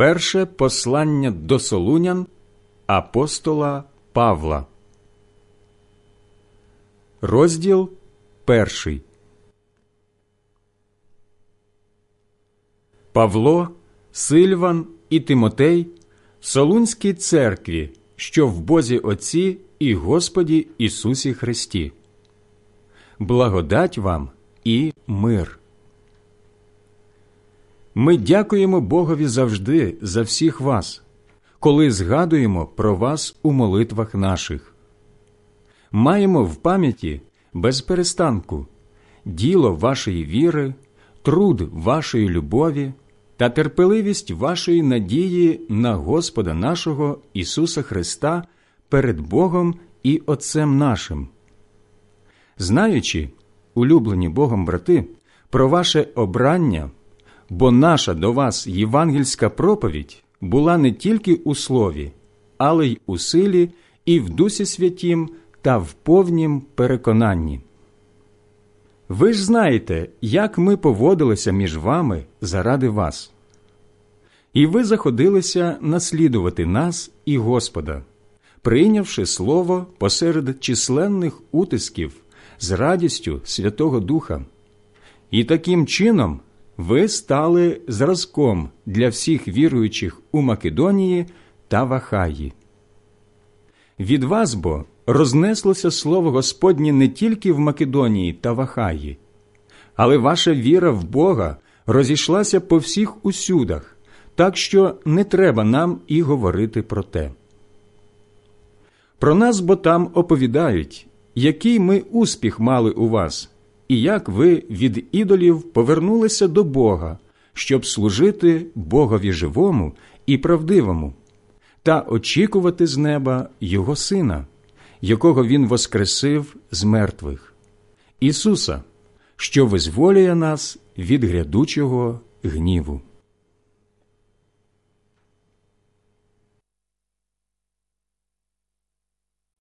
Перше послання до Солунян апостола Павла. Розділ перший. Павло, Сильван і Тимотей Солунській церкві, що в Бозі Отці і Господі Ісусі Христі. Благодать вам і мир. Ми дякуємо Богові завжди за всіх вас, коли згадуємо про вас у молитвах наших. Маємо в пам'яті без перестанку діло вашої віри, труд вашої любові та терпеливість вашої надії на Господа нашого Ісуса Христа перед Богом і Отцем нашим. Знаючи, улюблені Богом брати, про ваше обрання бо наша до вас євангельська проповідь була не тільки у слові, але й у силі, і в Дусі Святім та в повнім переконанні. Ви ж знаєте, як ми поводилися між вами заради вас. І ви заходилися наслідувати нас і Господа, прийнявши слово посеред численних утисків з радістю Святого Духа, і таким чином ви стали зразком для всіх віруючих у Македонії та Вахаї. Від вас бо рознеслося слово Господнє не тільки в Македонії та Вахаї, але ваша віра в Бога розійшлася по всіх усюдах, так що не треба нам і говорити про те. Про нас бо там оповідають, який ми успіх мали у вас і як ви від ідолів повернулися до Бога, щоб служити Богові живому і правдивому, та очікувати з неба Його Сина, якого Він воскресив з мертвих, Ісуса, що визволює нас від грядучого гніву.